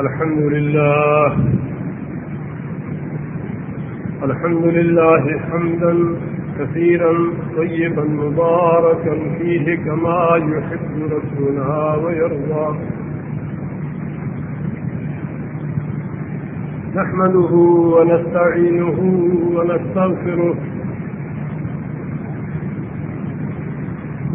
الحمد لله. الحمد لله حمدا كثيرا طيبا مباركا فيه كما يحب ربنا ويرضى. نحمده ونستعينه ونستغفره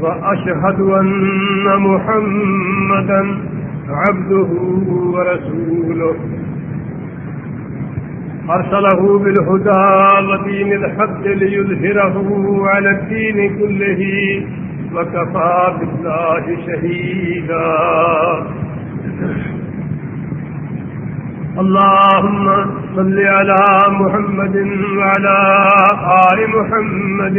وأشهد أن محمدا عبده ورسوله. أرسله بالهدى ودين الحق ليظهره على الدين كله وكفى بالله شهيدا. اللهم صل على محمد وعلى آل محمد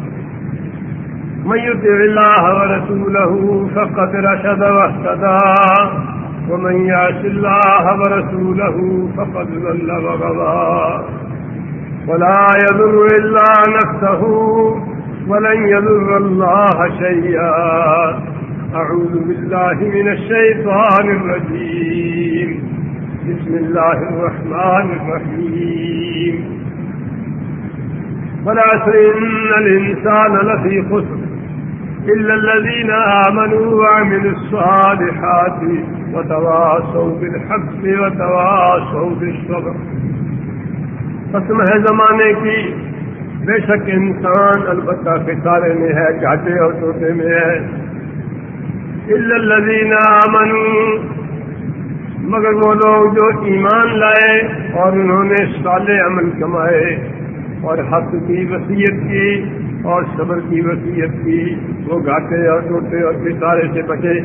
من يطع الله ورسوله فقد رشد واهتدى. ومن يعش الله ورسوله فقد ضل وغضى ولا يضر إلا نفسه ولن يضر الله شيئا. أعوذ بالله من الشيطان الرجيم. بسم الله الرحمن الرحيم. والعسر إن الإنسان لفي خسر. إلا الذين آمنوا وعملوا الصالحات وتواصوا بالحق وتواصوا بالصبر قسم ہے زمانے کی بے شک انسان البتہ کسارے میں ہے گھاٹے اور ٹوٹے میں ہے۔ الذین آمنوا، مگر وہ لوگ جو ایمان لائے اور انہوں نے صالح عمل کمائے اور حق کی وصیت کی۔ اور صبر کی وصیت کی، وہ گھاٹے اور ٹوٹے اور ستارے سے بچے۔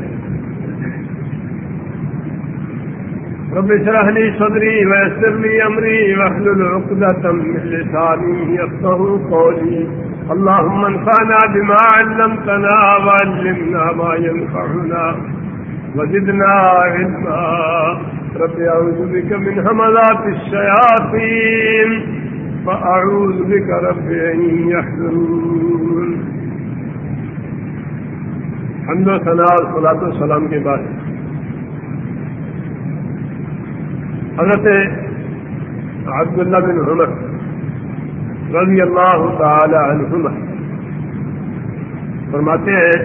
رب اشرح لي صدري ويسر لي امري واحلل عقدة من لساني يفقهوا قولي اللهم انفعنا بما علمتنا وعلمنا ما ينفعنا وزدنا علما۔ رب اعوذ بك من همزات الشياطين فاعوذ بك رب ان يحضرون حمد و ثناء اور صلاۃ السلام کے بعد. حضرت عبداللہ بن عمر رضی اللہ تعالی عنہما فرماتے ہیں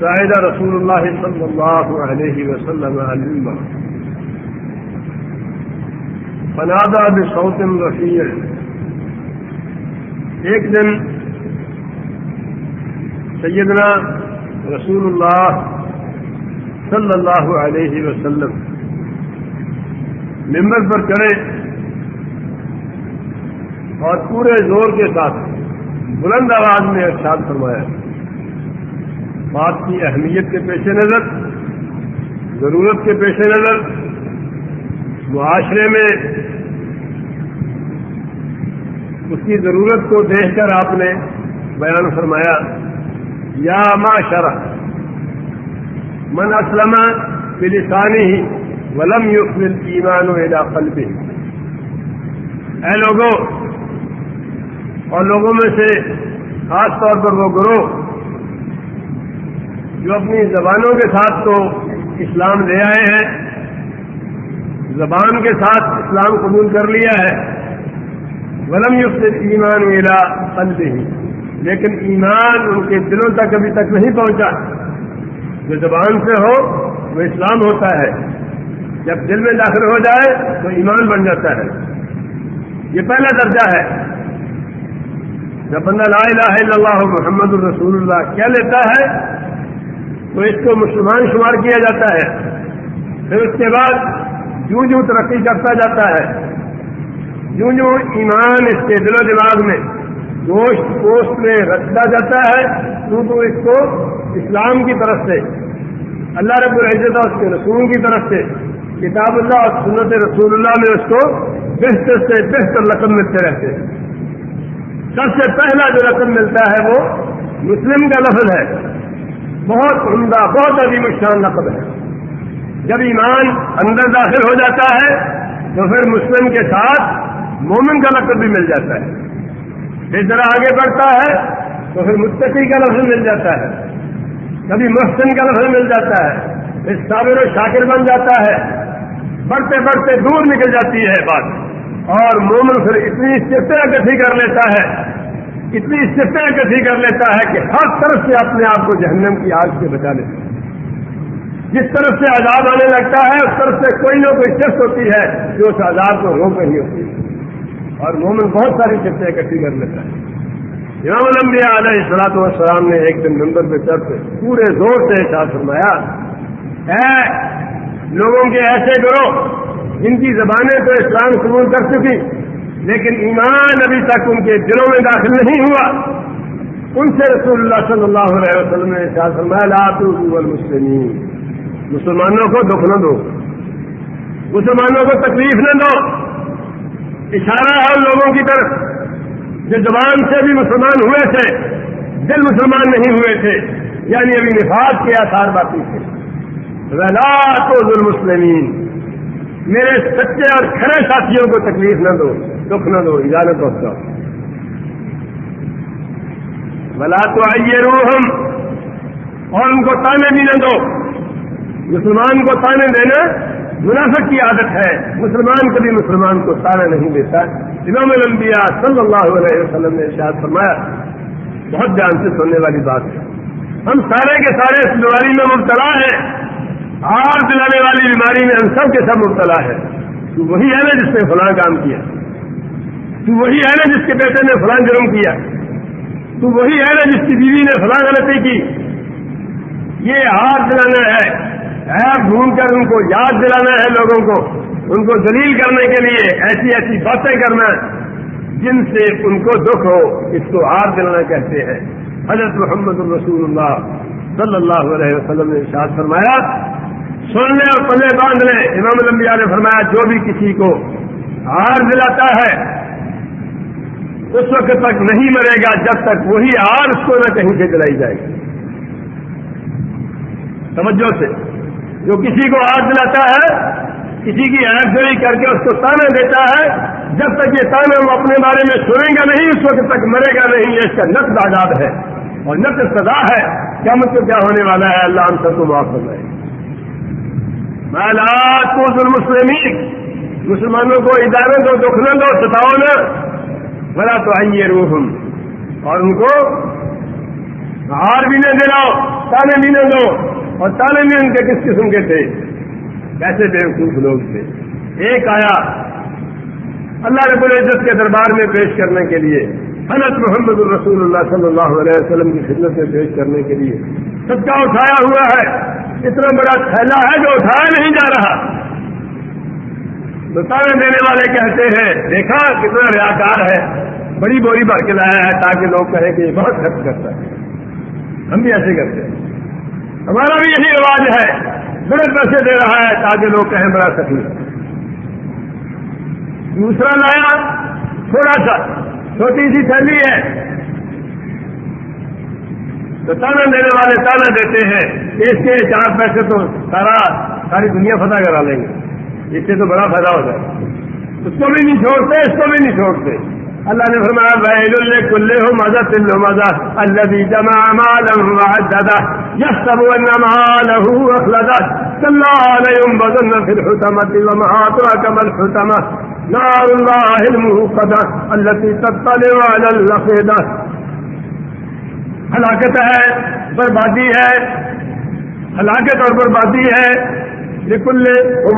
شاہدہ رسول اللہ صلی اللہ علیہ وسلم علم فنادہ بصوت رفیع ایک دن سیدنا رسول اللہ صلی اللہ علیہ وسلم ممبر پر چڑھے اور پورے زور کے ساتھ بلند آواز میں ارشاد فرمایا، بات کی اہمیت کے پیش نظر، ضرورت کے پیش نظر معاشرے میں اس کی ضرورت کو دیکھ کر آپ نے بیان فرمایا، یا معاشرہ، من اسلم بلسانه ولم يخل الايمان الى قلبه اے لوگوں اور لوگوں میں سے خاص طور پر وہ گروہ جو اپنی زبانوں کے ساتھ تو اسلام لے آئے ہیں زبان کے ساتھ اسلام قبول کر لیا ہے۔ ولم یفت ایمان میرا قلب ہی لیکن ایمان ان کے دلوں تک ابھی تک نہیں پہنچا۔ جو زبان سے ہو، وہ اسلام ہوتا ہے۔ جب دل میں داخل ہو جائے، تو ایمان بن جاتا ہے۔ یہ پہلا درجہ ہے۔ جب بندہ لا الہ الا اللہ محمد الرسول اللہ کیا لیتا ہے، تو اس کو مسلمان شمار کیا جاتا ہے۔ پھر اس کے بعد جوں جوں ترقی کرتا جاتا ہے۔ جوں جوں ایمان اس کے دل و دماغ میں گوشت گوشت میں رکھتا جاتا ہے۔ تو تو اس کو اسلام کی طرف سے، اللہ رب العزت اس کے رسول کی طرف سے، کتاب اللہ اور سنت رسول اللہ میں اس کو بہتر سے بہتر رقم ملتے رہتے ہیں۔ سب سے پہلا جو رقم ملتا ہے وہ مسلم کا لفظ ہے۔ بہت عمدہ، بہت عظیم شان لقب ہے۔ جب ایمان اندر داخل ہو جاتا ہے، تو پھر مسلم کے ساتھ مومن کا لقب بھی مل جاتا ہے۔ پھر ذرا آگے بڑھتا ہے، تو پھر متقی کا لفظ مل جاتا ہے۔ کبھی محسن کا لفظ مل جاتا ہے، پھر صابر و شاکر بن جاتا ہے۔ بڑھتے بڑھتے دور نکل جاتی ہے بات۔ اور مومن پھر اتنی استفا اکٹھی کر لیتا ہے، اتنی استفا اکٹھی کر لیتا ہے کہ ہر طرف سے اپنے آپ کو جہنم کی آگ سے بچا لیتا ہے۔ جس طرف سے عذاب آنے لگتا ہے، اس طرف سے کوئی نہ کوئی شخص ہوتی ہے جو اس عذاب کو روک رہی ہوتی۔ ہے اور مومن بہت ساری شخصیں اکٹھی کر لیتا ہے۔ امام الانبیاء علیہ السلاط والسلام نے ایک دن نمبر پہ چڑھ سے پورے زور سے احساس فرمایا ہے لوگوں کے ایسے کرو جن کی زبانیں تو اسلام قبول کر چکی، لیکن ایمان ابھی تک ان کے دلوں میں داخل نہیں ہوا۔ ان سے رسول اللہ صلی اللہ علیہ وسلم نے احساس فرمایا لاط المسلمین۔ مسلمانوں کو دکھ نہ دو۔ مسلمانوں کو تکلیف نہ دو۔ اشارہ ہے ان لوگوں کی طرف۔ جو زبان سے بھی مسلمان ہوئے تھے، دل مسلمان نہیں ہوئے تھے۔ یعنی ابھی نفاذ کے آثار باقی تھے۔ تو المسلمین میرے سچے اور کھڑے ساتھیوں کو تکلیف نہ دو، دکھ نہ دو، اجازت پہنچاؤ بلا تو آئیے روحم اور ان کو تانے بھی نہ دو۔ مسلمان کو تانے دینا منافق کی عادت ہے۔ مسلمان کبھی مسلمان کو تانا نہیں دیتا۔ امام الانبیاء صلی اللہ علیہ وسلم نے ارشاد فرمایا، بہت جان سے سننے والی بات ہے۔ ہم سارے کے سارے اس بیماری میں مبتلا ہیں۔ ہار دلانے والی بیماری میں ہم سب کے سب مبتلا ہے تو وہی ہے نا جس نے فلاں کام کیا۔ تو وہی ہے نا جس کے بیٹے نے فلاں جرم کیا۔ تو وہی ہے نا جس کی بیوی نے فلاں غلطی کی۔ یہ ہار دلانا ہے۔ ایپ ڈھونڈ کر ان کو یاد دلانا ہے لوگوں کو، ان کو دلیل کرنے کے لیے ایسی ایسی باتیں کرنا جن سے ان کو دکھ ہو، اس کو ہار دلانا کہتے ہیں۔ حضرت محمد الرسول اللہ صلی اللہ علیہ وسلم نے ارشاد فرمایا، سن لے اور پلے باندھ لے امام الانبیاء نے فرمایا، جو بھی کسی کو ہار دلاتا ہے، اس وقت تک نہیں مرے گا جب تک وہی ہار اس کو نہ کہیں سے دلائی جائے گی۔ توجہ سے۔ جو کسی کو آگ دلاتا ہے، کسی کی ایڈری کر کے اس کو تانے دیتا ہے، جب تک یہ تانے وہ اپنے بارے میں سنیں گا نہیں، اس وقت تک مرے گا نہیں، یہ اس کا نقد آزاد ہے اور نقد سدا ہے۔ کیا مجھ کو کیا ہونے والا ہے؟ اللہ ہم سب کو معاف کر رہے مسلم مسلمانوں کو اداروں کو دکھنے دو ستاؤ نا بڑا تو آئیے روح اور ان کو ہار بھی نہ دلاؤ، تانے بھی نہ دو۔ اور تانے بھی ان کے کس قسم کے تھے؟ کیسے بےوقوف لوگ تھے۔ ایک آیا اللہ رب العزت کے دربار میں پیش کرنے کے لیے حنت محمد الرسول اللہ صلی اللہ علیہ وسلم کی خدمت میں پیش کرنے کے لیے۔ سب کا اٹھایا ہوا ہے۔ اتنا بڑا تھیلا ہے جو اٹھایا نہیں جا رہا۔ بتانے دینے والے کہتے ہیں، دیکھا کتنا ریاکار ہے۔ بڑی بوری بھر کے لایا ہے تاکہ لوگ کہیں کہ یہ بہت خرچ کرتا ہے۔ ہم بھی ایسے کرتے ہیں۔ ہمارا بھی یہی رواج ہے۔ بڑے پیسے دے رہا ہے تاکہ لوگ کہیں بڑا سکھی دوسرا لایا تھوڑا سا، چھوٹی سی تھیلی ہے۔ تو تانا دینے والے تانا دیتے ہیں۔ اس کے چار پیسے تو سارا، ساری دنیا فتح کرا لیں گے۔ اس سے تو بڑا فائدہ ہوتا ہے اس کو بھی نہیں چھوڑتے، اس کو بھی نہیں چھوڑتے۔ اللہ نے فرمایا، ویل کلے ہو مزہ تلو مزہ اللہ جمع مالم وعددا يحسب ان ماله اخلدا كلا لينبذن في الحتمة وما أدراك ما الحتمة نار الله الموقدة التي تطلع على الأفئدة ہلاکت ہے، بربادی ہے، ہلاکت اور بربادی ہے لکل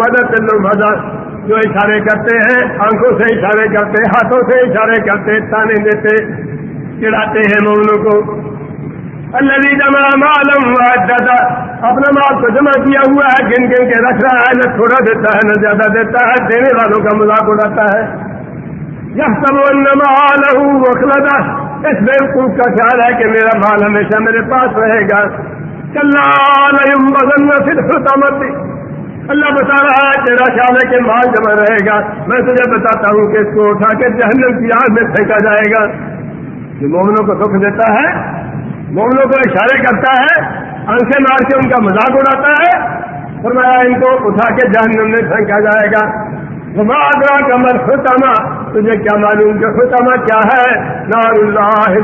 مدد مدد جو اشارے کرتے ہیں، آنکھوں سے اشارے کرتے ہاتھوں سے اشارے کرتے تانے دیتے، چڑھاتے ہیں مومنوں کو۔ اللہ جمع معلوم دادا اپنا مال کو جمع کیا ہوا ہے، گن گن کے رکھ رہا ہے، نہ تھوڑا دیتا ہے، نہ زیادہ دیتا ہے، دینے والوں کا مذاق اڑاتا ہے۔ یہ سب مال وخلدا اس بیوقوف کا خیال ہے کہ میرا مال ہمیشہ میرے پاس رہے گا۔ چلنا صرف مت اللہ بتا رہا ہے تیرا خیال ہے کہ مال جمع رہے گا۔ میں تجھے بتاتا ہوں کہ اس کو اٹھا کے جہنم کی آگ میں پھینکا جائے گا۔ یہ مومنوں کو دکھ دیتا ہے، مومنوں کو اشارے کرتا ہے، آنکھیں مار کے ان کا مذاق اڑاتا ہے۔ فرمایا ان کو اٹھا کے جہنم میں پھینکا جائے گا۔ آگرہ کا مر تجھے کیا معلوم کہ ختامہ کیا ہے؟ نار اللہ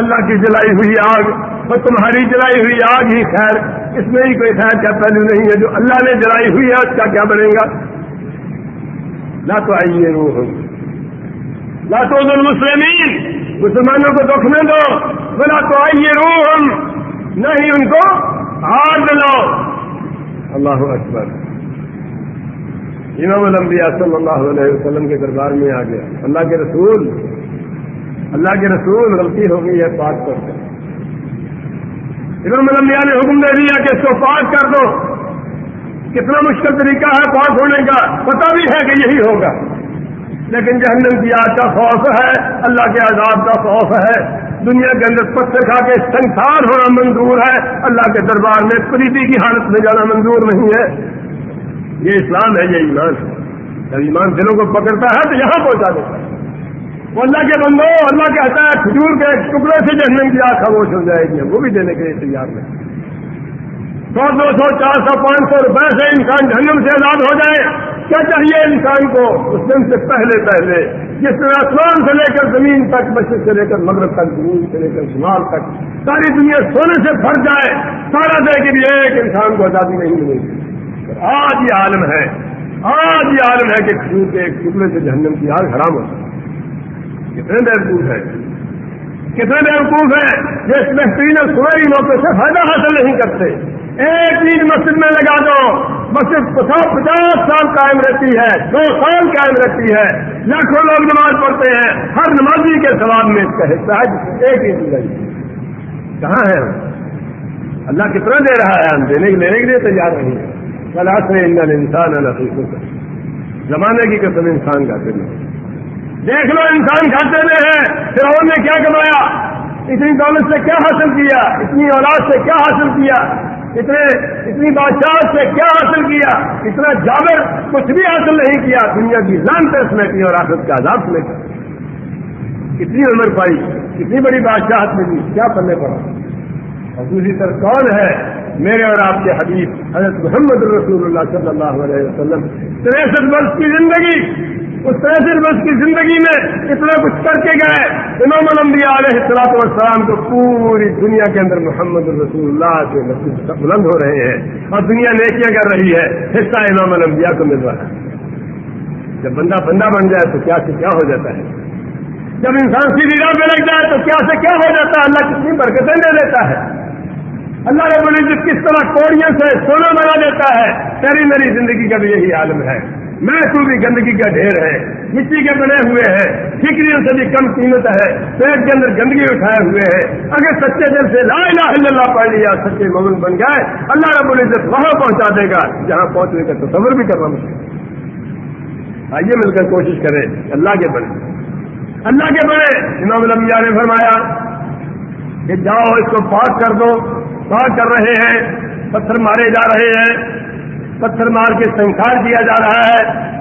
اللہ کی جلائی ہوئی آگ، اور تمہاری جلائی ہوئی آگ ہی خیر، اس میں ہی کوئی خیر کیا پہلو نہیں ہے، جو اللہ نے جلائی ہوئی ہے، اس کا کیا بنے گا؟ نہ تو آئیے وہ نہ تو مسلمین مسلمانوں کو دکھ میں دو بنا تو آئیے روح نہیں ان کو، ہار دلاؤ اللہ اکبر۔ امام الانبیاء صلی اللہ علیہ وسلم کے دربار میں آ گیا۔ اللہ کے رسول، اللہ کے رسول غلطی ہو گئی ہے، پاک کر کے امام الانبیاء نے حکم دے دیا کہ اس کو پاک کر دو۔ کتنا مشکل طریقہ ہے پاک ہونے کا پتا بھی ہے کہ یہی ہوگا۔ لیکن جہنم کی آگ کا خوف ہے، اللہ کے عذاب کا خوف ہے۔ دنیا کے اندر پتھر کھا کے سنسار ہونا منظور ہے۔ اللہ کے دربار میں فریدی کی حالت میں جانا منظور نہیں ہے۔ یہ اسلام ہے، یہ ایمان ہے۔ جب ایمان دلوں کو پکڑتا ہے تو یہاں پہنچا دیتا ہے۔ وہ اللہ کے بندو اللہ کہتا ہے، کھجور کے ٹکڑے سے جہنم کی آگ خاموش ہو جائے گی۔ وہ بھی دینے کے لیے تیار نہیں۔ سو، دو سو، چار سو، پانچ سو روپئے سے انسان جہنم سے آزاد ہو جائے۔ کیا چاہیے انسان کو اس دن سے پہلے پہلے؟ جس طرح آسمان سے لے کر زمین تک مشرق سے لے کر مغرب تک زمین سے لے کر شمال تک، ساری دنیا سونے سے بھر جائے۔ سارا دے کے لیے ایک انسان کو آزادی نہیں ملے گی۔ آج یہ عالم ہے۔ آج یہ عالم ہے کہ کھجور کے ایک ٹکڑے سے جہنم کی آگ حرام ہوتا ہے۔ کتنے بیوقوف ہے کتنے بیوقوف ہے جو اس بہترین سنہری موقع سے فائدہ حاصل نہیں کرتے۔ ایک چیز مسجد میں لگا دو۔ مسجد پچاس پچاس سال قائم رہتی ہے، دو سال قائم رہتی ہے۔ لاکھوں لوگ نماز پڑھتے ہیں۔ ہر نمازی کے ثواب میں اس کا حصہ ہے۔ ایک ہی لگی کہاں ہے اللہ کتنا دے رہا ہے ہم؟ دینے لینے کے لیے تیار نہیں ہے کلا سے انسان الحقیق زمانے کی قسم انسان کا دل دیکھ لو انسان کھاتے میں ہے. پھر نے کیا کمایا؟ اتنی دولت سے کیا حاصل کیا؟ اتنی اولاد سے کیا حاصل کیا؟ اتنے اتنی بادشاہ سے کیا حاصل کیا؟ اتنا جابر کچھ بھی حاصل نہیں کیا. دنیا کی لان اس میں کی اور آخر کا عذاب میں کتنی عمر پائی کتنی بڑی بادشاہت ملی؟ کیا پلے پڑا؟ اور دوسری طرف کون ہے؟ میرے اور آپ کے حدیث حضرت محمد رسول اللہ صلی اللہ علیہ وسلم، تریسٹھ برس کی زندگی، اس تریسٹھ برس کی زندگی میں اتنا کچھ کر کے گئے، امام الانبیاء علیہ السلاط والسلام کو پوری دنیا کے اندر محمد رسول اللہ کے مسجد بلند ہو رہے ہیں اور دنیا نیکیاں کر رہی ہے، حصہ امام الانبیاء کو مل رہا ہے۔ جب بندہ بندہ بن جائے تو کیا سے کیا ہو جاتا ہے؟ جب انسان سیدھی راہ پہ لگ جائے تو کیا سے کیا ہو جاتا ہے؟ اللہ کتنی برکتیں دے دیتا ہے۔ اللہ رب العزت کس طرح کوڑیوں سے سونا بنا دیتا ہے؟ تیری میری زندگی کا بھی یہی عالم ہے۔ میں تو بھی گندگی کا ڈھیر ہے۔ مٹی کے بنے ہوئے ہیں۔ ٹھیکریوں سے بھی کم قیمت ہے۔ پیٹ کے اندر گندگی اٹھائے ہوئے ہیں۔ اگر سچے دل سے لا الہ الا اللہ پڑھ لیا، سچے مومن بن گئے اللہ رب العزت وہاں پہنچا دے گا، جہاں پہنچنے کا تصور بھی کرنا مشکل آئیے مل کر کوشش کریں۔ اللہ کے بڑے اللہ کے بڑے امام الانبیاء نے فرمایا کہ جاؤ اس کو پاک کر دو۔ کر رہے ہیں، پتھر مارے جا رہے ہیں، پتھر مار کے سنسار کیا جا رہا ہے۔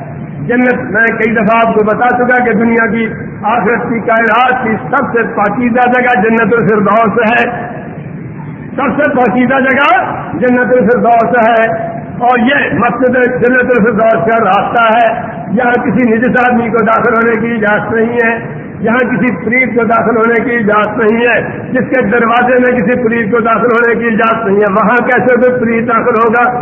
جنت، میں کئی دفعہ آپ کو بتا چکا کہ دنیا کی آخرت کی کائنات کی سب سے پاکیزہ جگہ جنت الفردوس ہے۔ سب سے پاکیزہ جگہ جنت الفردوس ہے۔ اور یہ مسجد جنت الفردوس کا راستہ ہے۔ یہاں کسی نجس آدمی کو داخل ہونے کی اجازت نہیں ہے۔ یہاں کسی پلیٹ کو داخل ہونے کی اجازت نہیں ہے، جس کے دروازے میں کسی پلیٹ کو داخل ہونے کی اجازت نہیں ہے، وہاں کیسے کوئی پلیٹ داخل ہوگا؟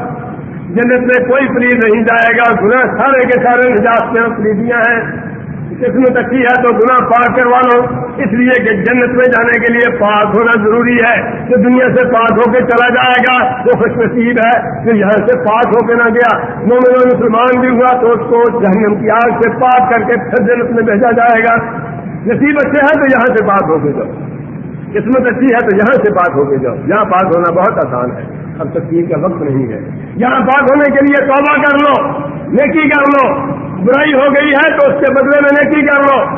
جنت میں کوئی پلیٹ نہیں جائے گا گنا سارے کے سارے نجات میں پلیٹیاں ہیں۔ قسمت اچھی ہے تو گنا پاک کروا لو۔ اس لیے کہ جنت میں جانے کے لیے پاک ہونا ضروری ہے۔ جو دنیا سے پاک ہو کے چلا جائے گا، وہ خوش نصیب ہے۔ جو یہاں سے پاک ہو کے نہ گیا، مومن مسلمان بھی ہوا تو اس کو جہنم کی آگ سے پاک کر کے پھر جنت میں بھیجا جائے گا۔ نصیب اچھے ہیں تو یہاں سے پاک ہو کے جاؤ۔ قسمت اچھی ہے تو یہاں سے پاک ہو کے جاؤ۔ یہاں پاک ہونا بہت آسان ہے۔ اب تصویر کا وقت نہیں ہے۔ یہاں پاک ہونے کے لیے توبہ کر لو، نیکی کر لو۔ برائی ہو گئی ہے تو اس کے بدلے میں نیکی کر لو۔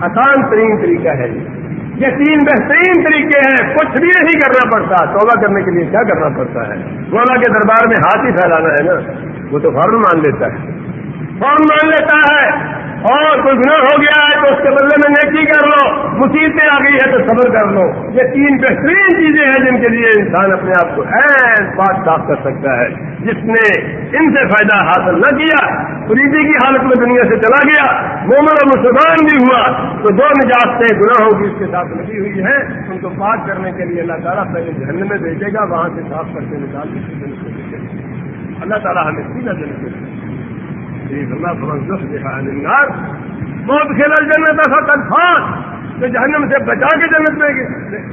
آسان ترین طریقہ ہے یہ۔ تین بہترین طریقے ہیں۔ کچھ بھی نہیں کرنا پڑتا۔ توبہ کرنے کے لیے کیا کرنا پڑتا ہے؟ مولا کے دربار میں ہاتھ ہی پھیلانا ہے نا۔ وہ تو فوراً مان لیتا ہے۔ فوراً مان لیتا ہے۔ اور کوئی گناہ ہو گیا ہے تو اس کے بدلے میں نیکی کر لو، مصیبتیں آ گئی ہے تو صبر کر لو۔ یہ تین بہترین چیزیں ہیں جن کے لیے انسان اپنے آپ کو ایس بات صاف کر سکتا ہے۔ جس نے ان سے فائدہ حاصل نہ کیا فریدی کی حالت میں دنیا سے چلا گیا، مومن اور مسلمان بھی ہوا، تو دو نجاتیں گناہوں کی اس کے ساتھ لگی ہوئی ہیں۔ ان کو پاک کرنے کے لیے اللہ تعالیٰ پہلے جھرنے میں بھیجے گا، وہاں سے صاف کر کے نکال کے اللہ تعالیٰ ہمیں سیدھا دن کے النار موت کھیلا جنت تھا تنفان جو جہنم سے بچا کے جنت میں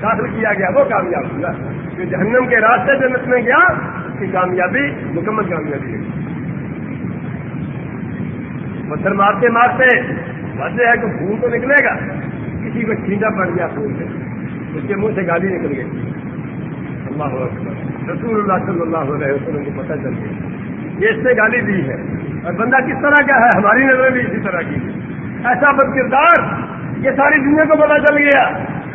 داخل کیا گیا، وہ کامیاب ہوا۔ جو جہنم کے راستے جنت میں گیا، اس کی کامیابی، مکمل کامیابی ہے۔ پتھر مارتے مارتے وجہ ہے کہ خون تو نکلے گا۔ کسی کو چھینٹا پڑ گیا خون سے، اس کے منہ سے گالی نکل گئی۔ اللہ رسول اللہ صلی اللہ علیہ وسلم کو پتہ چل گیا۔ یہ اس سے گالی دی ہے۔ اور بندہ کس طرح کا ہے؟ ہماری نظر بھی اسی طرح کی ایسا بد کردار یہ ساری دنیا کو پتا چل گیا۔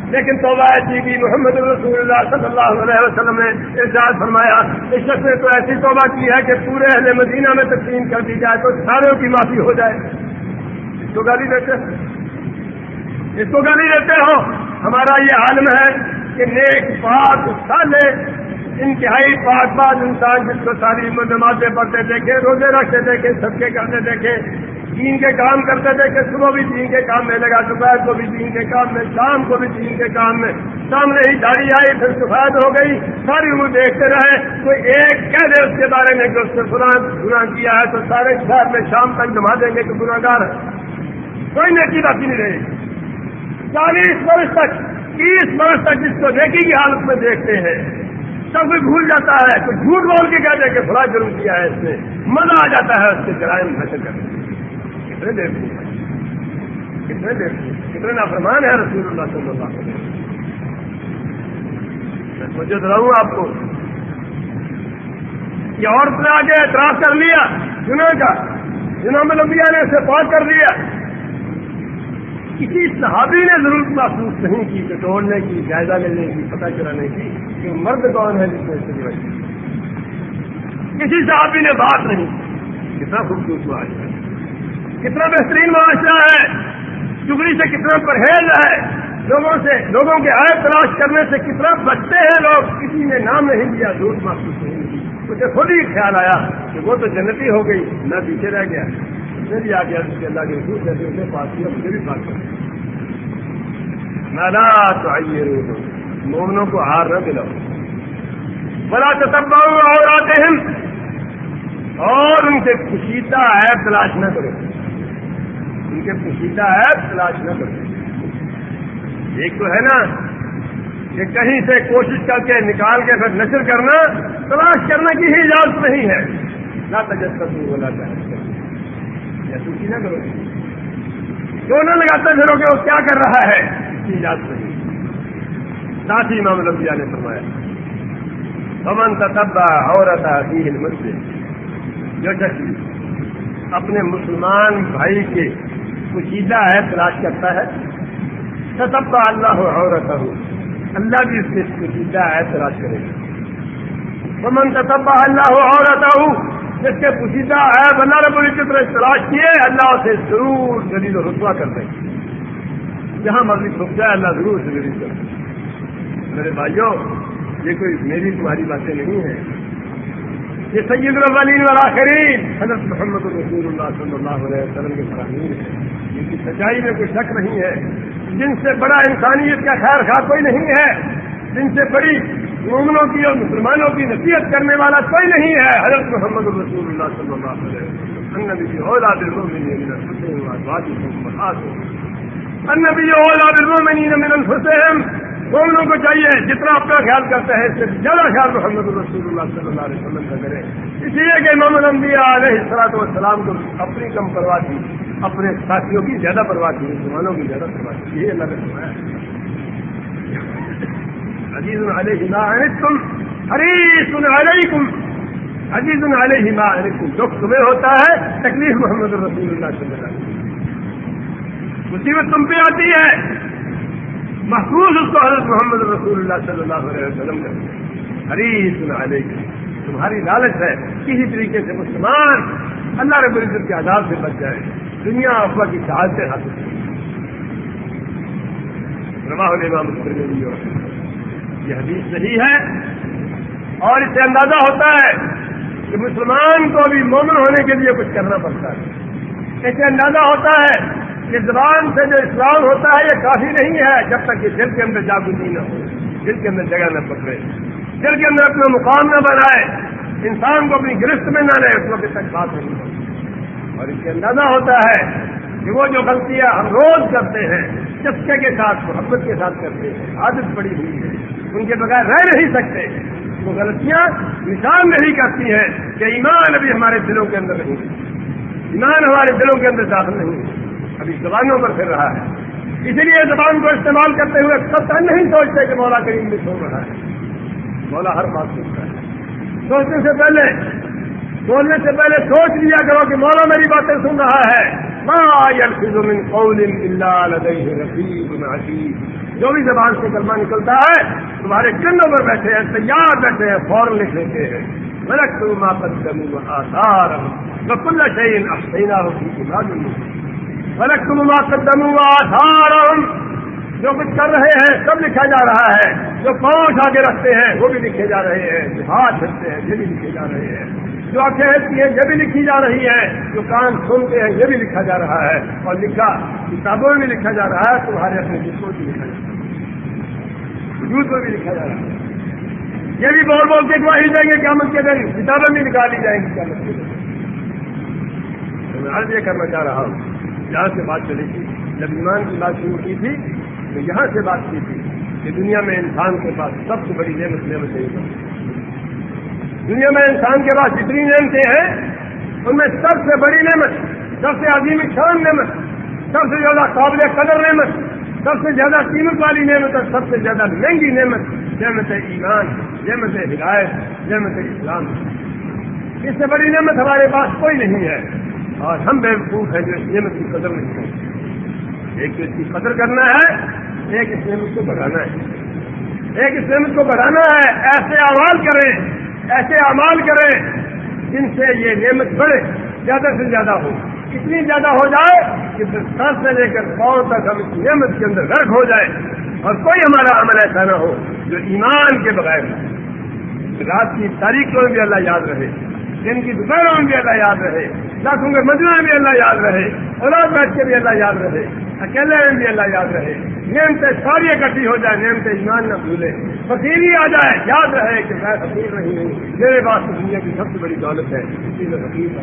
لیکن توبہ ایسی جی، کی محمد رسول اللہ صلی اللہ علیہ وسلم نے ارشاد فرمایا، اس شخص نے تو ایسی توبہ کی ہے کہ پورے اہل مدینہ میں تقسیم کر دی جائے تو ساروں کی معافی ہو جائے۔ اس کو گالی دیتے اس کو گالی دیتے ہو۔ ہمارا یہ عالم ہے کہ نیک پاک سالے انتہائی پاک بات انسان جس کو ساری نمازیں پڑھتے دیکھے، روزے رکھتے دیکھے سب کے کرتے دیکھے، دین کے کام کرتے دیکھے، صبح بھی دین کے کام میں لگا، دوپہر کو بھی دین کے کام میں، شام کو بھی دین کے کام میں۔ سامنے ہی داڑھی آئی، پھر سفید ہو گئی، ساری عمر دیکھتے رہے۔ کوئی ایک کہہ دے اس کے بارے میں کہ اس نے گناہ کیا ہے تو سارے شہر میں شام تک جما دیں گے کہ گناہ گار ہے کوئی نیکی باقی نہیں رہے چالیس برس تک، تیس برس تک جس کو نیکی کی حالت میں دیکھتے ہیں۔ سب کوئی بھول جاتا ہے، کوئی جھوٹ بول کے کہتے کہ فلاں جرم کیا ہے اس نے۔ مزہ آ جاتا ہے اس کے جرائم حاصل کرنے کتنے دیر کتنے دیر کتنے نافرمان ہے رسول اللہ صلی اللہ علیہ وسلم۔ مجھے رہوں آپ کو۔ یہ عورت نے آگے اعتراض کر لیا، جنہوں کا جنہوں میں لمبیا نے اسے پاک کر لیا۔ کسی صحابی نے ضرورت محسوس نہیں کی ٹٹوڑنے کی، جائزہ لینے کی، پتہ چلانے کی، کہ مرد کون ہے جس نے اس کسی صحابی نے بات نہیں کتنا خوبصورت معاشرہ ہے۔ کتنا بہترین معاشرہ ہے۔ چگڑی سے کتنا پرہیز ہے۔ لوگوں سے، لوگوں کے آئے تلاش کرنے سے کتنا بچتے ہیں لوگ۔ کسی نے نام نہیں دیا ضرورت محسوس نہیں کی۔ مجھے خود ہی خیال آیا کہ وہ تو جنتی ہو گئی، نہ پیچھے رہ گیا۔ میں بھی آ گیا کہ اللہ کے رسول جیسے اسے پاس کیا، مجھے بھی پاس کر نالا تو آئیے مومنوں کو ہار نہ دلاؤ۔ بڑا تتبا اور آتے ہیں اور ان کے پوشیدہ ایپ تلاش نہ کرو۔ ان کے پوشیدہ ایپ تلاش نہ کرو۔ ایک تو ہے نا کہ کہیں سے کوشش کر کے نکال کے پھر نشر کرنا، تلاش کرنے کی ہی اجازت نہیں ہے۔ نہ تجسس بولا چاہے سوچی نہ کرو۔ کیوں نہ لگاتے پھرو کہ وہ کیا کر رہا ہے؟ اس کی اجازت نہیں۔ ساتھ ہی امام لمبیا نے فرمایا امن تبا عورت دین مسجد جو شخص اپنے مسلمان بھائی کے کشیدہ ہے، تلاش کرتا ہے ستبا اللہ عورت اللہ بھی اس کے کشیدہ ہے، تلاش کرے گا۔ امن تبا اللہ عورت جس کے پوشیدہ ہے اللہ رب العزت نے تلاش کیے، اللہ سے ضرور جدید و رسوا کر دیں جہاں مرضی رک جائے، اللہ ضرور سے جدید کر دیں میرے بھائیوں، یہ کوئی میری تمہاری باتیں نہیں ہیں۔ یہ سید الاولین والآخرین، حضرت محمد رسول اللہ صلی اللہ علیہ وسلم کے فراہمی ہے جن کی سچائی میں کوئی شک نہیں ہے۔ جن سے بڑا انسانیت کا خیر خواہ کوئی نہیں ہے، جن سے بڑی مومنوں کی اور مسلمانوں کی نصیحت کرنے والا کوئی نہیں ہے۔ حضرت محمد رسول اللہ صلی اللہ علیہ وسلم۔ النبی اولاد المؤمنین من انفسهم وازواجهم النبی اولاد المؤمنین من انفسهم مومنوں کو چاہیے جتنا اپنا خیال کرتا ہے اس سے زیادہ خیال محمد رسول اللہ صلی اللہ علیہ وسلم کا کرے اس لیے کہ امام الانبیاء علیہ السلاط والسلام کو اپنی کم پرواہ تھی۔ اپنے ساتھیوں کی زیادہ پرواہ تھی، مسلمانوں کی زیادہ پرواہ تھی۔ یہ اللہ نے فرمایا۔ عزیز علیہ ما عنتم حریص علیکم، عزیز علیہ ما عنتم دکھ تمہیں ہوتا ہے، تکلیف محمد رسول اللہ صلی اللہ علیہ وسلم۔ مصیبت تم پہ آتی ہے۔ محفوظ اس کو حضرت محمد رسول اللہ صلی اللہ علیہ وسلم کرتے حریص علیکم۔ تمہاری لالچ ہے۔ کسی طریقے سے مسلمان۔ اللہ رب العزت کے عذاب سے بچ جائے۔ دنیا افواہ کی شہادتیں حاصل کریں روا امام یہ حدیث صحیح ہے اور اس سے اندازہ ہوتا ہے کہ مسلمان کو ابھی مومن ہونے کے لیے کچھ کرنا پڑتا ہے۔ اس سے اندازہ ہوتا ہے کہ زبان سے جو اسلام ہوتا ہے یہ کافی نہیں ہے جب تک کہ دل کے اندر جاگردی نہ ہو، دل کے اندر جگہ نہ پکڑے۔ دل کے اندر اپنا مقام نہ بنائے، انسان کو اپنی گرفت میں نہ لے، اس وقت تک بات نہیں ہوتی۔ اور اس سے اندازہ ہوتا ہے کہ وہ جو غلطیاں ہم روز کرتے ہیں چسکے کے ساتھ محبت کے ساتھ کرتے ہیں، عادت پڑی ہوئی ہے۔ ان کے بغیر رہ نہیں سکتے۔ وہ غلطیاں نشان نہیں کرتی ہیں کہ ایمان ابھی ہمارے دلوں کے اندر نہیں ایمان ہمارے دلوں کے اندر داخل نہیں ابھی زبانوں پر پھر رہا ہے۔ اسی لیے زبان کو استعمال کرتے ہوئے سب نہیں سوچتے کہ مولا کریم بھی سو رہا ہے۔ مولا ہر بات سنتا ہے۔ سوچنے سے پہلے، بولنے سے پہلے سوچ لیا کرو کہ مولا میری باتیں سن رہا ہے۔ جو بھی زبان سے کلمہ نکلتا ہے، تمہارے کنوں پر بیٹھے ہیں، تیار بیٹھے ہیں، فوراً لکھ لیتے ہیں۔ ملک تم آپ آسار کل شعین افسینہ ہوگی معلوم فلک تم قدم آسار جو کچھ کر رہے ہیں، سب لکھا جا رہا ہے۔ جو پاؤں آگے رکھتے ہیں، وہ بھی لکھے جا رہے ہیں۔ ہاتھ چلتے ہیں، یہ بھی لکھے جا رہے ہیں۔ جو آنکھیں ہلتی ہیں، یہ بھی لکھی جا رہی ہے جو کان سنتے ہیں، یہ بھی لکھا جا رہا ہے۔ اور لکھا، کتابوں میں بھی لکھا جا رہا ہے، تمہارے اپنے جسموں بھی لکھا جا رہا ہے۔ وجود میں بھی لکھا جا رہا ہے۔ یہ بھی بول بول کے گواہی جائیں گے کیا کے دیں کتابیں بھی نکالی جائیں گی کیا کے میں عرض یہ کرنا چاہ رہا ہوں جہاں سے بات چلی تھی۔ جب ایمان کی بات شروع کی تھی، تو یہاں سے بات کی تھی کہ دنیا میں انسان کے پاس سب سے بڑی نعمت نعمت ہے دنیا میں انسان کے پاس جتنی نعمتیں ہیں، ان میں سب سے بڑی نعمت، سب سے عظیم شان نعمت، سب سے زیادہ قابل قدر نعمت، سب سے زیادہ قیمت والی نعمت اور سب سے زیادہ مہنگی نعمت نعمت ایمان، نعمت ہدایت، نعمت اسلام۔ اس سے بڑی نعمت ہمارے پاس کوئی نہیں ہے اور ہم بے وقوف ہیں جو اس نعمت کی قدر نہیں کرتے۔ ایک تو اس کی قدر کرنا ہے، ایک اس نعمت کو بڑھانا ہے۔ ایک اس نعمت کو بڑھانا ہے، ایسے اعمال کریں ایسے اعمال کریں جن سے یہ نعمت بڑھے، زیادہ سے زیادہ ہو۔ اتنی زیادہ ہو جائے کہ سر سے لے کر پاؤں تک ہم اس نعمت کے اندر غرق ہو جائے اور کوئی ہمارا عمل ایسا نہ ہو جو ایمان کے بغیر رات کی تاریخ میں بھی اللہ یاد رہے۔ دن کی دوپہروں میں بھی اللہ یاد رہے لاکھوں کے مجموعے میں بھی اللہ یاد رہے اولاد بیٹھ کے بھی اللہ یاد رہے، اکیلے میں بھی اللہ یاد رہے۔ نیم ساری اکٹھی ہو جائے نیم ایمان نہ بھولے۔ فقیری آ جائے، یاد رہے کہ میں فقیر نہیں ہوں۔ میرے پاس دنیا کی سب سے بڑی دولت ہے اسی میں فقیر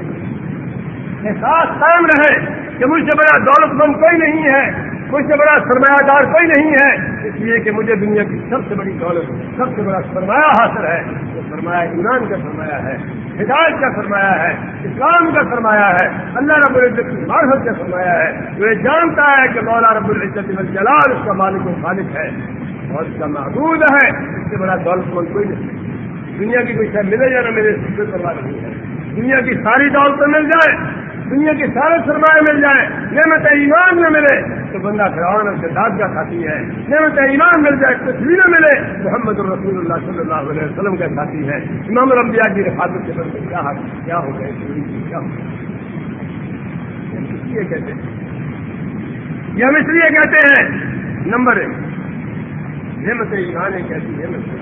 احساس قائم رہے کہ مجھ سے بڑا دولت مند کوئی نہیں ہے۔ مجھ سے بڑا سرمایہ دار کوئی نہیں ہے۔ اس لیے کہ مجھے دنیا کی سب سے بڑی دولت، سب سے بڑا سرمایہ حاصل ہے۔ وہ سرمایہ ایمان کا سرمایہ ہے، ہدایت کا سرمایہ ہے، اسلام کا سرمایہ ہے، اللہ رب العزت کی معرفت کا سرمایہ ہے۔ جو یہ جانتا ہے کہ مولا رب العزت جلال اس کا مالک و خالق ہے اور اس کا محدود ہے، اس سے بڑا دولت مند کوئی نہیں۔ دنیا کی کوئی شاید ملے یا نہ ملے، اس سے پرواہ نہیں ہے۔ دنیا کی ساری دولت مل جائے دنیا کے سارے سرمایہ مل جائے، نعمت ایمان میں ملے تو بندہ فرعون اور شداد کا ساتھی ہے۔ نعمت ایمان مل جائے کچھ بھی نہ ملے۔ محمد الرسول اللہ صلی اللہ علیہ وسلم کا ساتھی ہے۔ امام الانبیاء کی حفاظت کے بندے کیا کیا ہو گئے؟ کیا ہو یہ یعنی کہتے ہیں۔ یہ ہم اس لیے کہتے ہیں۔ نمبر ایک، نعمت ایمان ایک ایسی نعمت ہے۔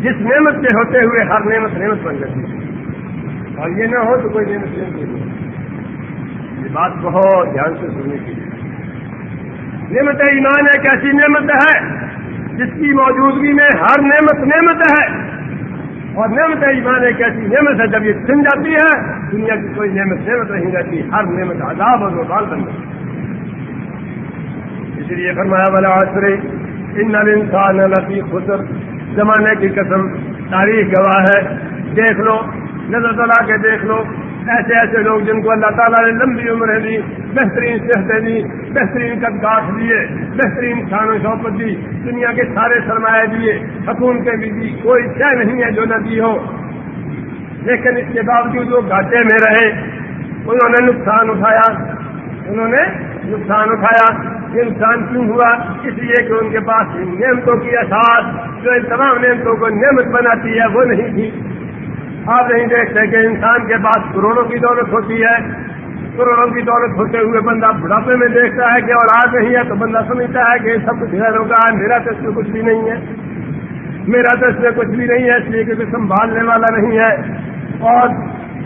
جس نعمت کے ہوتے ہوئے ہر نعمت نعمت بن جاتی ہے۔ اور یہ نہ ہو تو کوئی نعمت نہیں یہ بات بہت دھیان سے سننے کی نعمت ایمان ایک ایسی نعمت ہے جس کی موجودگی میں ہر نعمت نعمت ہے۔ اور نعمت ایمان ایک ایسی نعمت ہے، جب یہ سن جاتی ہے، دنیا کی کوئی نعمت نعمت نہیں رہتی، ہر نعمت عذاب اور وبال بن جاتی اس لیے فرمایا والا آسرے ان انسان لفی خسر۔ زمانے کی قسم، تاریخ گواہ ہے۔ دیکھ لو نظر چلا کے دیکھ لو۔ ایسے ایسے لوگ جن کو اللہ تعالیٰ نے لمبی عمریں دی، بہترین صحتیں دی، بہترین کدکاٹ دیے بہترین کھان و شوقت دی، دنیا کے سارے سرمایہ دیے حکومتیں بھی دی، کوئی شے نہیں ہے جو نہ دی ہو۔ لیکن اس کے باوجود وہ گھاٹے میں رہے۔ انہوں نے نقصان اٹھایا۔ انہوں نے نقصان اٹھایا۔ یہ نقصان کیوں ہوا؟ اس لیے کہ ان کے پاس نعمتوں کی احساس جو ان تمام نعمتوں کو نعمت بناتی ہے، وہ نہیں تھی۔ آپ نہیں دیکھتے کہ انسان کے پاس کروڑوں کی دولت ہوتی ہے، کروڑوں کی دولت ہوتے ہوئے بندہ بڑھاپے میں دیکھتا ہے کہ اور آج نہیں ہے تو بندہ سمجھتا ہے کہ سب کچھ غیر ہوگا میرا تو اس میں کچھ بھی نہیں ہے۔ میرا تو اس میں کچھ بھی نہیں ہے، اس لیے کہ سنبھالنے والا نہیں ہے۔ اور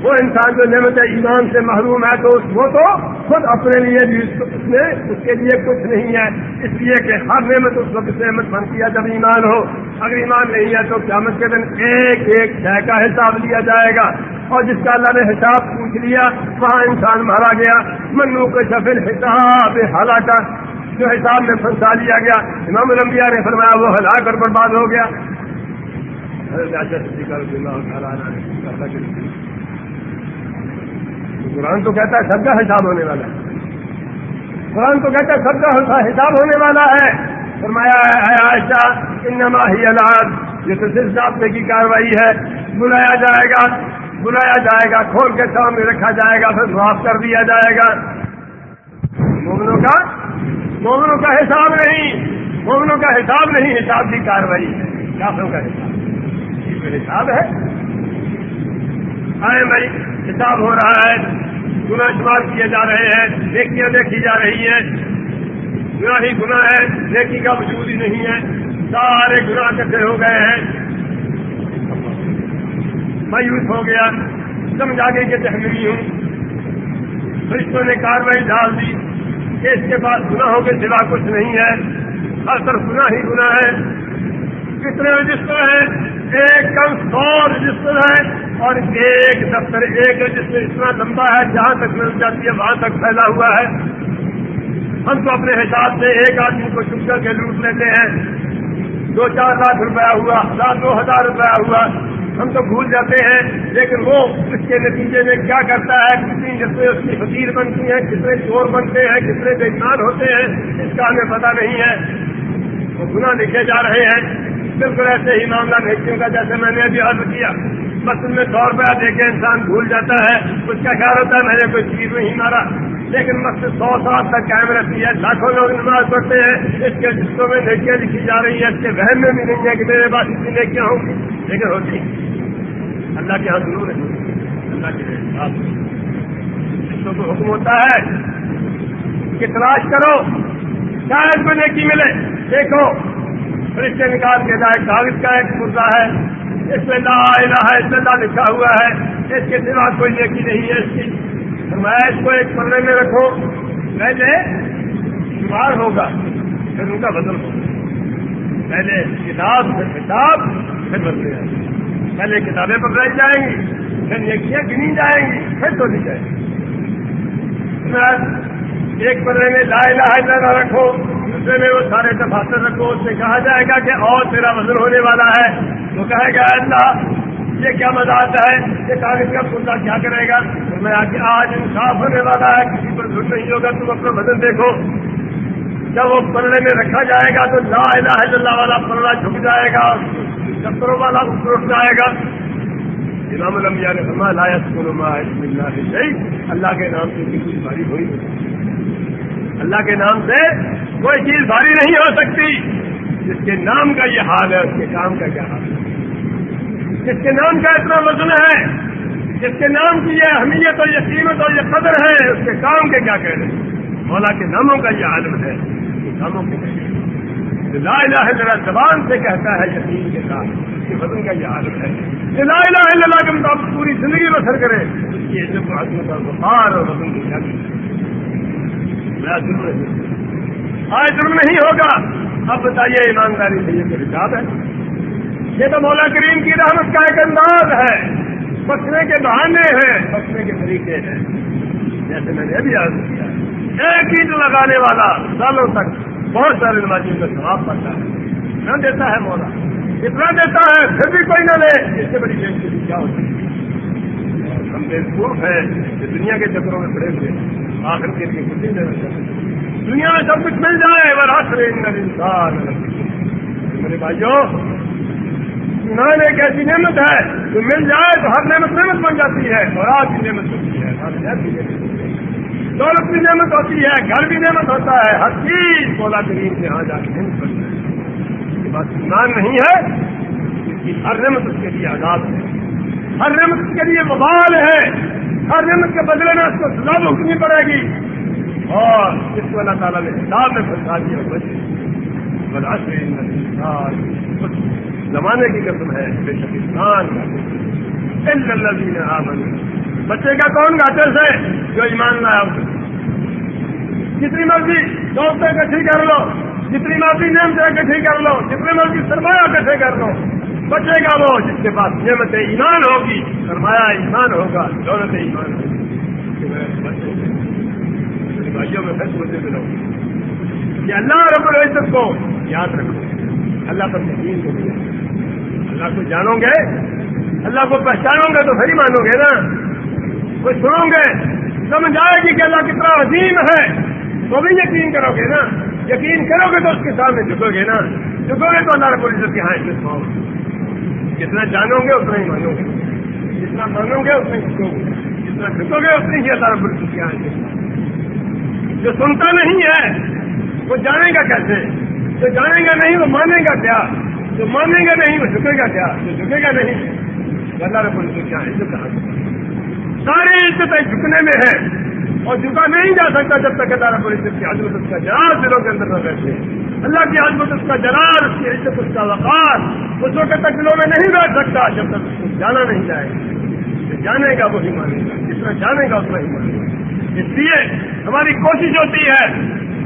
وہ انسان جو نعمت ایمان سے محروم ہے تو وہ تو خود اپنے لیے بھی اس میں اس کے لیے کچھ نہیں ہے۔ اس لیے کہ ہر نعمت اس وقت نعمت بن کیا جب ایمان ہو۔ اگر ایمان نہیں ہے تو قیامت کے دن ایک ایک شہ کا حساب لیا جائے گا۔ اور جس کا اللہ نے حساب پوچھ لیا، وہاں انسان مارا گیا۔ منو کے شفل حساب حالہ جو حساب میں پھنسا لیا گیا۔ امام الانبیاء نے فرمایا وہ ہلا کر برباد ہو گیا۔ قرآن تو کہتا ہے سب کا حساب ہونے والا ہے۔ قرآن تو کہتا ہے سب کا حساب ہونے والا ہے۔ فرمایا عائشہ، انما ہی اللہ یہ تو صرف ضابطے کی کاروائی ہے۔ بلایا جائے گا۔ بلایا جائے گا۔ کھول کے سامنے رکھا جائے گا۔ پھر معاف کر دیا جائے گا۔ مومنوں کا مومنوں کا حساب نہیں۔ مومنوں کا حساب نہیں۔ حساب کی کاروائی ہے۔ کافروں کا حساب۔ حساب ہے۔ آئے بھائی، حساب ہو رہا ہے۔ گنا شمار کیے جا رہے ہیں، نیکیاں دیکھی جا رہی ہیں۔ گنا ہی گنا ہے، نیکی کا وجود ہی نہیں ہے۔ سارے گنا کٹھے ہو گئے ہیں۔ مایوس ہو گیا۔ سمجھا گئی کہ تحمیری ہوں۔ فرشتوں نے کاروائی ڈال دی۔ کہ اس کے بعد گناہوں کے سوا کچھ نہیں ہے۔ ہر طرف گنا ہی گنا ہے۔ کتنے رجسٹر ہیں؟ ایک کم سو رجسٹر ہے اور ایک دفتر ایک رجسٹر اتنا لمبا ہے، جہاں تک مل جاتی ہے، وہاں تک پھیلا ہوا ہے۔ ہم تو اپنے حساب سے ایک آدمی کو چپ کر کے لوٹ لیتے ہیں۔ دو چار لاکھ روپیہ ہوا، ہزار دو ہزار روپیہ ہوا۔ ہم تو بھول جاتے ہیں، لیکن وہ اس کے نتیجے میں کیا کرتا ہے؟ کتنی جتنے اس کی فقیر بنتی ہیں، کتنے چور بنتے ہیں، کتنے بےکار ہوتے ہیں، اس کا ہمیں پتہ نہیں ہے۔ وہ گناہ لکھے جا رہے ہیں۔ بالکل ایسے ہی معاملہ نیکیوں کا جیسے میں نے ابھی عرض کیا۔ بس میں سو روپیہ دے کے انسان بھول جاتا ہے۔ اس کا خیال ہوتا ہے میں نے کوئی چیز نہیں مارا۔ لیکن مقصد سو سال تک قائم رہتی ہے۔ لاکھوں لوگ نماز پڑھتے ہیں۔ اس کے جسوں میں نیکیاں لکھی جا رہی ہیں۔ اس کے وہم میں بھی نہیں ہے کہ میرے پاس اتنی نیکیاں ہوں گی۔ لیکن ہوتی اللہ کے یہاں ضرور ہے۔ اللہ کے جسوں کو حکم ہوتا ہے کہ تلاش کرو۔ شاید کوئی نیکی ملے۔ دیکھو۔ فرشتے نکال کے جائے، کاغذ کا ایک مدعا ہے، اس میں لا الہ الا اللہ لکھا ہوا ہے، اس کے سوا کوئی نیکی نہیں ہے اس کی۔ میں اس کو ایک پڑھنے میں رکھو پہلے شمار ہوگا، پھر ان کا بدل ہوگا۔ پہلے کتاب، پھر کتاب، پھر بدلے جائیں پہلے کتابیں پکڑائی جائیں گی، پھر نیکیاں گنی جائیں گی، پھر تو نہیں جائیں گی۔ ایک پڑھنے میں لا الہ الا اللہ رکھو دوسرے میں وہ سارے تفاصر رکھو، اس سے کہا جائے گا کہ اور تیرا وزن ہونے والا ہے۔ وہ کہے گا، اللہ، یہ کیا مزہ آتا ہے؟ یہ کاغذ کا پورا کیا کرے گا؟ میں آج انصاف ہونے والا ہے، کسی پر دھن نہیں ہوگا، تم اپنا وزن دیکھو۔ جب وہ پلڑے میں رکھا جائے گا تو لا الہ الا اللہ والا پلڑا جھک جائے گا دفتروں والا اوپر اٹھ جائے گا۔ امام الانبیاء نے فرمایا، لا يذكر اللہ شيء اللہ کے نام سے کسی باری ہوئی۔ اللہ کے نام سے کوئی چیز بھاری نہیں ہو سکتی۔ جس کے نام کا یہ حال ہے، اس کے کام کا کیا حال ہے؟ جس کے نام کا اتنا وزن ہے، جس کے نام کی یہ اہمیت اور یہ قیمت اور یہ قدر ہے، اس کے کام کے کیا کہہ رہے ہیں؟ مولا کے ناموں کا یہ عالم ہے کاموں کے لا الہ الا اللہ زبان سے کہتا ہے، یقین کے ساتھ، اس کے وزن کا یہ عادت ہے۔ کہ لا الہ الا اللہ کے مطابق پوری زندگی بسر کرے، اس کی عزت و عظمت اور بخار اور وزن کی جاتی میں آج ظلم نہیں ہوگا۔ اب بتائیے، ایمانداری سے یہ حساب ہے۔ یہ تو مولا کریم کی رحمت کا ایک انداز ہے۔ بچنے کے بہانے ہیں بچنے کے طریقے ہیں۔ جیسے میں نے ابھی عرض کیا۔ ایک ہی لگانے والا سالوں تک بہت سارے نمازیوں کا جواب پڑتا ہے۔ نہ دیتا ہے مولا۔ اتنا دیتا ہے، پھر بھی کوئی نہ لے۔ اس سے بڑی بے کیا ہوتی ہے؟ ہم بے خوف ہیں دنیا کے چکروں میں پڑے ہوئے آخر کے لیے کچھ نہیں دینا دنیا میں سب کچھ مل جائے وہ راشٹر انسان۔ میرے بھائیوں ایمان ایک ایسی نعمت ہے، جو مل جائے تو ہر نعمت نعمت بن جاتی ہے، اور آج کی نعمت ہوتی ہے دولت بھی نعمت ہوتی ہے، گھر بھی نعمت ہوتا ہے، ہر چیز بولا کریم سے یہاں جا کے نعمت بن جائے یہ بات ایمان نہیں ہے، اس کی ہر نعمت اس کے لیے آزاد ہے۔ ہر نعمت اس کے لیے مبال ہے۔ ہر نعمت کے بدلے میں اس کو سزا بھگتنی پڑے گی۔ اور اس کو اللہ تعالیٰ نے حساب میں پھنسا دیا۔ بچے زمانے کی قسم ہے، بے شک انسان بچے کا کون گاٹے سے جو ایمان لایا جتنی مرضی دوست اکٹھی کر لو، جتنی مرضی نیم سے اکٹھی کر لو، جتنی مرضی سرمایہ اکٹھے کر لو۔ بچے گا وہ جس کے پاس نعمت ایمان ہوگی سرمایہ ایمان ہوگا، دولت ایمان ہوگی۔ بھائیوں، میں پھر سمجھے ملو کہ اللہ رب العزت کو یاد رکھو۔ اللہ پر یقین کو اللہ کو جانو گے، اللہ کو پہچانو گے تو پھر ہی مانو گے نا۔ وہ سنو گے، سمجھ آئے گی کہ اللہ کتنا عظیم ہے۔ تو بھی یقین کرو گے نا۔ یقین کرو گے تو اس کے سامنے جھکو گے نا۔ جھکو گے تو اللہ رب العزت کے ہاں عزت پاؤ۔ جتنا جانو گے اتنا ہی مانو گے۔ جتنا مانو گے اتنا ہی جھکو گے۔ جتنا جھکو گے اتنی ہی اللہ رب العزت جو سنتا نہیں ہے، وہ جانے گا کیسے؟ جو جانے گا نہیں، وہ مانے گا کیا؟ جو مانے گا نہیں، وہ جھکے گا کیا؟ جو جھکے گا نہیں اللہ رب العزت کیا عزت کہاں ساری عزتیں جھکنے میں ہے۔ اور جھکا نہیں جا سکتا جب تک اللہ رب العزت کی عظمت کا دلوں کے اندر نہ بیٹھے۔ اللہ کی عظمت اس کا جلال، اس کی عزت، اس کا وقار اس وقت تک دلوں میں نہیں بیٹھ سکتا، جب تک اس کو جانا نہیں جائے گا جانے گا وہی مانے گا جتنا جانے گا اتنا ہی مانے گا اس لیے ہماری کوشش ہوتی ہے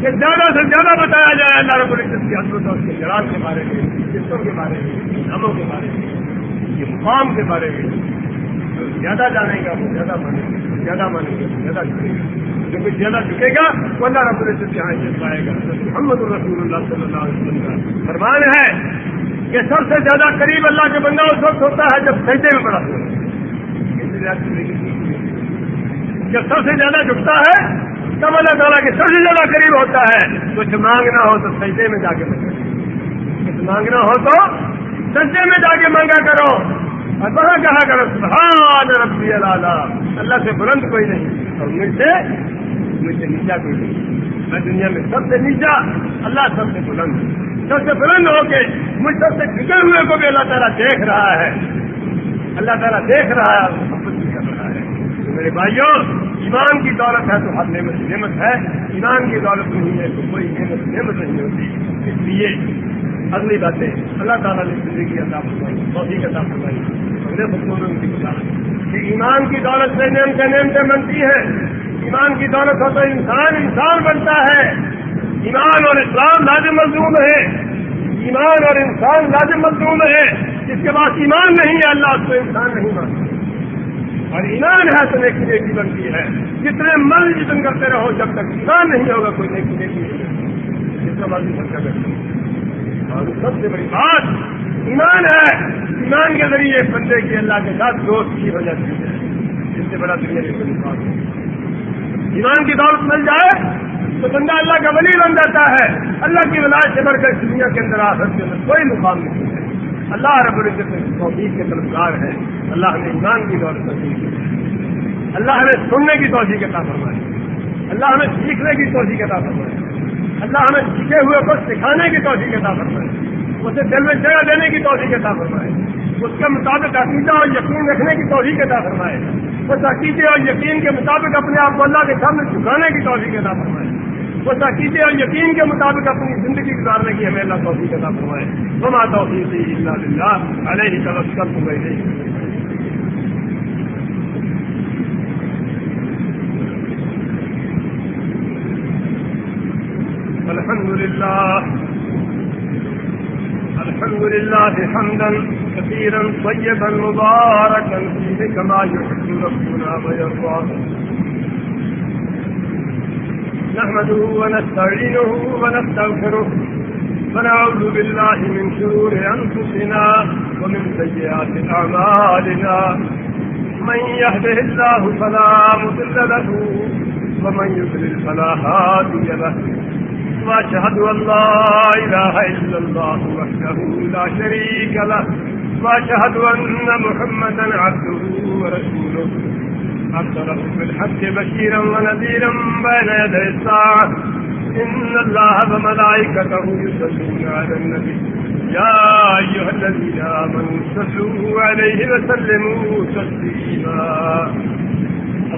کہ زیادہ سے زیادہ بتایا جائے اللہ رب العزت کی عظمت اور اس کے جلال کے بارے میں قسطوں کے بارے میں ناموں کے بارے میں یہ مقام کے بارے میں۔ زیادہ جانے گا وہ زیادہ مانے گا زیادہ مانے گا زیادہ جھکے گا۔ جو کچھ زیادہ جھکے گا وہ اللہ رب العزت یہاں سے پائے گا۔ محمد الرسول اللہ صلی اللہ علیہ وسلم کا فرمان ہے کہ سب سے زیادہ قریب اللہ کے بندہ اس وقت ہوتا ہے جب سجدے میں پڑا جب سب سے زیادہ جھکتا ہے، تب اللہ تعالیٰ کے سب سے زیادہ قریب ہوتا ہے۔ کچھ مانگنا ہو تو سجدے میں جا کے مانگا۔ کچھ مانگنا ہو تو سجدے میں جا کے مانگا کرو۔ اور بڑا کہا کرو سبحان ربی اللہ اللہ سے بلند کوئی نہیں۔ اور مجھ سے مجھ سے نیچا کوئی نہیں۔ میں دنیا میں سب سے نیچا، اللہ سب سے بلند۔ سب سے بلند ہو کے مجھ سب سے بگڑے ہوئے کو بھی اللہ تعالیٰ دیکھ رہا ہے۔ اللہ تعالیٰ دیکھ رہا ہے محبت بھی کر رہا ہے۔ تو میرے بھائیوں ایمان کی دولت ہے تو ہر نعمت نعمت ہے۔ ایمان کی دولت نہیں ہے تو کوئی نعمت نعمت نہیں ہوتی۔ اس لیے اگلی باتیں اللہ تعالیٰ نے زندگی عطا فرمائی، توفیق عطا فرمائی۔ اگلے بچوں نے ان کی بتا کہ ایمان کی دولت سے نعمتیں نعمتیں بنتی ہیں ایمان کی دولت ہو تو انسان انسان بنتا ہے۔ ایمان اور اسلام لازم مظلوم ہے۔ ایمان اور انسان لازم مظلوم ہے۔ جس کے پاس ایمان نہیں ہے، اللہ اس کو انسان نہیں مانتا۔ اور ایمان ہے تو نیکی نیکی بنتی ہے۔ جتنے من جتن کرتے رہو، جب تک ایمان نہیں ہوگا، کوئی نیکی نیکی نہیں جس کا مطلب مرضی خرچہ کرتے اور سب سے بڑی بات ایمان ہے۔ ایمان کے ذریعے بندے کی اللہ کے ساتھ دوستی ہو جاتی ہے جس سے بڑا دنیا کی کوئی بات ایمان کی دولت مل جائے تو بندہ اللہ کا ولی بن جاتا ہے۔ اللہ کی ولاد سے بڑھ کر دنیا کے اندر آخر کے اندر کوئی مقام نہیں ہے۔ اللہ رب العزت توفیق کے طرفدار ہے اللہ نے ایمان کی دولت نصیب کی۔ اللہ ہمیں سننے کی توفیق عطا فرمائے اللہ ہمیں سیکھنے کی توفیق عطا فرمائے اللہ ہمیں سیکھے ہوئے کو سکھانے کی توفیق عطا فرمائے۔ اسے دل میں جگہ دینے کی توفیق عطا فرمائے۔ اس کے مطابق عقیدہ اور یقین رکھنے کی توفیق عطا فرمائے۔ اس عقیدے اور یقین کے مطابق اپنے آپ کو اللہ کے سامنے جھکانے کی توفیق عطا فرمائے۔ اس عقیدے اور یقین کے مطابق اپنی زندگی گزارنے کی ہمیں اللہ توفیق عطا فرمائے۔ وما توفیق اللہ اللہ علیہ توکل تو میں الحمد لله. الحمد لله حمدا كثيرا طيبا مباركا فيه كما يحب ربنا ويرضى نحمده ونستعينه ونستغفره. ونعوذ بالله من شرور أنفسنا ومن سيئات أعمالنا. من يهده الله فلا مضل له، ومن يضلل فلا هادي له. وأشهد أن لا إله إلا الله وحده لا شريك له وأشهد أن محمدا عبده ورسوله. أرسله بالحق بشيرا ونذيرا بين يدي الساعة. إن الله وملائكته يصلون على النبي. يا أيها الذين آمنوا صلوا عليه وسلموا تسليما.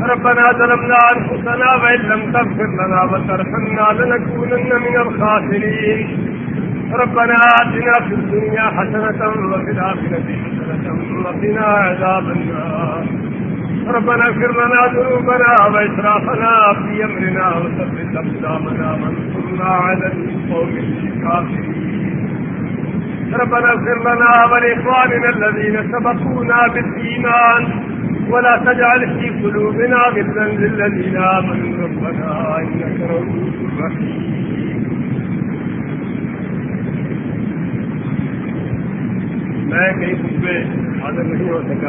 ربنا ظلمنا أنفسنا وإن لم تغفر لنا وترحمنا لنكونن من الخاسرين. ربنا آتنا في الدنيا حسنة وفي الآخرة حسنة وقنا عذاب النار. ربنا اغفر لنا ذنوبنا وإسرافنا في أمرنا وثبت أقدامنا وانصرنا على القوم الكافرين. ربنا اغفر لنا ولإخواننا الذين سبقونا بالإيمان. ولا تجعل في قلوبنا غلا للذين آمنوا. ربنا إنك رؤوف رحيم. میں کئی خطبے حاضر نہیں ہو سکا۔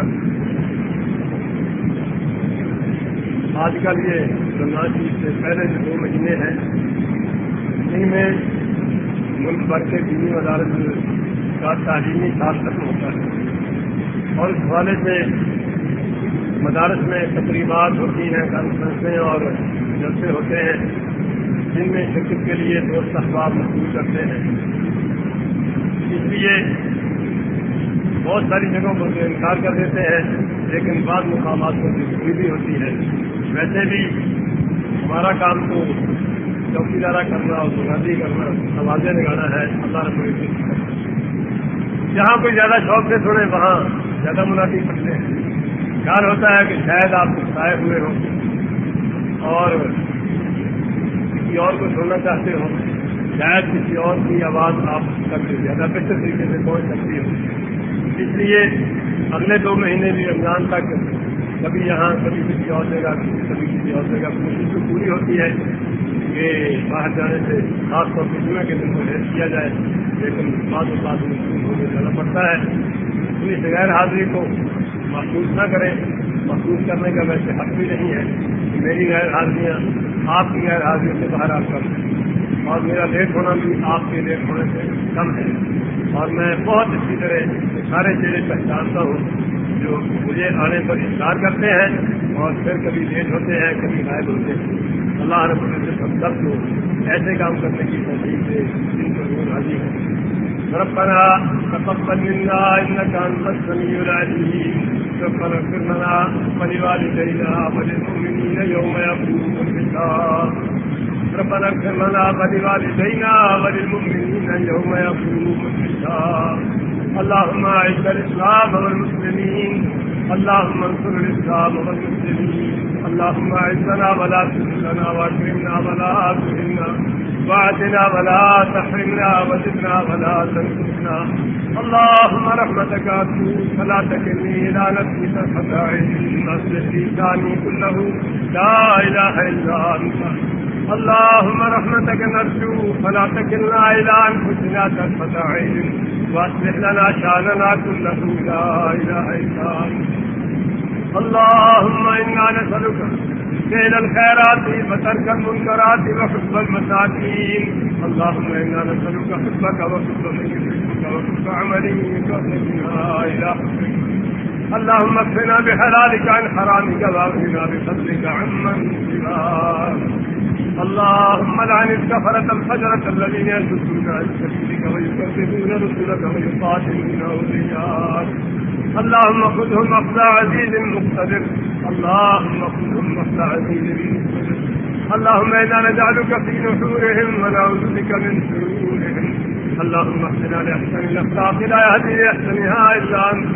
آج کل یہ رمضان شریف جی سے پہلے جو دو مہینے ہیں ان میں ملک بھر کے دینی وزارت کا تعلیمی سال ختم ہوتا ہے۔ اور اس حوالے سے مدارس میں تقریبات ہوتی ہیں کانفرنسیں اور جلسے ہوتے ہیں، جن میں شرکت کے لیے دوست احباب محسوس کرتے ہیں۔ اس لیے بہت ساری جگہوں پر انکار کر دیتے ہیں، لیکن بعض مقامات کو دلچسپی بھی ہوتی ہے۔ ویسے بھی ہمارا کام تو چوکی دارہ کرنا اور بنیادی کرنا آوازیں لگانا ہے۔ اللہ رب العزت جہاں کوئی زیادہ شوق سے سنے، وہاں زیادہ منافی کرتے ہیں۔ خیال ہوتا ہے کہ شاید آپ سائے ہوئے ہوں۔ اور کسی اور کو سننا چاہتے ہو شاید کسی اور کی آواز آپ تک زیادہ بہتر طریقے سے پہنچ سکتی ہو اس لیے اگلے دو مہینے بھی رمضان تک کبھی یہاں، کبھی کسی اور جگہ، کبھی کسی اور جگہ کوشش تو پوری ہوتی ہے کہ باہر جانے سے خاص طور پر جمعے کے دن کو ریس کیا جائے، لیکن بعض بعد میں جانا پڑتا ہے۔ اپنی غیر حاضری کو محسوس نہ کریں، محسوس کرنے کا ویسے حق بھی نہیں ہے کہ میری غیر حاضریاں آپ کی غیر حاضری سے باہر آ کر اور میرا لیٹ ہونا بھی آپ کے لیٹ ہونے سے کم ہے۔ اور میں بہت اچھی طرح سارے چہرے پہچانتا ہوں جو مجھے آنے پر انتظار کرتے ہیں اور پھر کبھی لیٹ ہوتے ہیں، کبھی غائب ہوتے ہیں۔ اللہ رب العزت ہم سب کو ایسے کام کرنے کی تحریر سے جن کو روز حاضی ہے ربنا تقبل منا انك انت السميع العليم ربنا اغفر لنا ولوالدينا وللمؤمنين يوم يقوم الحساب. ربنا اغفر لنا ولوالدينا وللمؤمنين يوم يقوم الحساب. اللهم اعز الاسلام والمسلمين اللهم انصر الاسلام والمسلمين اللهم اعزنا ولا تذلنا واكرمنا ولا تهنا واعتنا ولا تحرمنا وزدنا ولا تنقصنا اللهم رحمتك أرجو فلا تكلني إلى نفسي طرفة عين. أصلح لساني كله. لا إله إلا أنت. اللهم رحمتك نرجو، فلا تكلنا إلى أنفسنا طرفة عين. وأصلح لنا شأننا كله. لا إله إلا أنت. اللهم إنا نسألك فعل الخيرات وترك المنكرات وحب المساكين اللهم إنا نسألك حبك وحب من يحبك وكف عملك وخذنا إلى اللهم اكفنا بحلالك عن حرامك واغفنا بفضلك عمن سواك اللهم لعن الكفرة الفجرة الذين يسدون عن سبيلك ويكذبون رسلك ويقاتلون أولياءك. اللهم خذهم أخذ عزيز مقتدر. اللهم خذهم أخذ عزيز مقتدر. اللهم إنا نجعلك في نحورهم ونعوذ بك من شرورهم. اللهم اهدنا لأحسن الأخلاق، لا يهدي لأحسنها إلا أنت.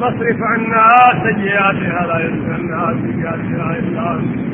واصرف عنا سيئاتها، لا يسلمنا سيئاتها إلا أنت.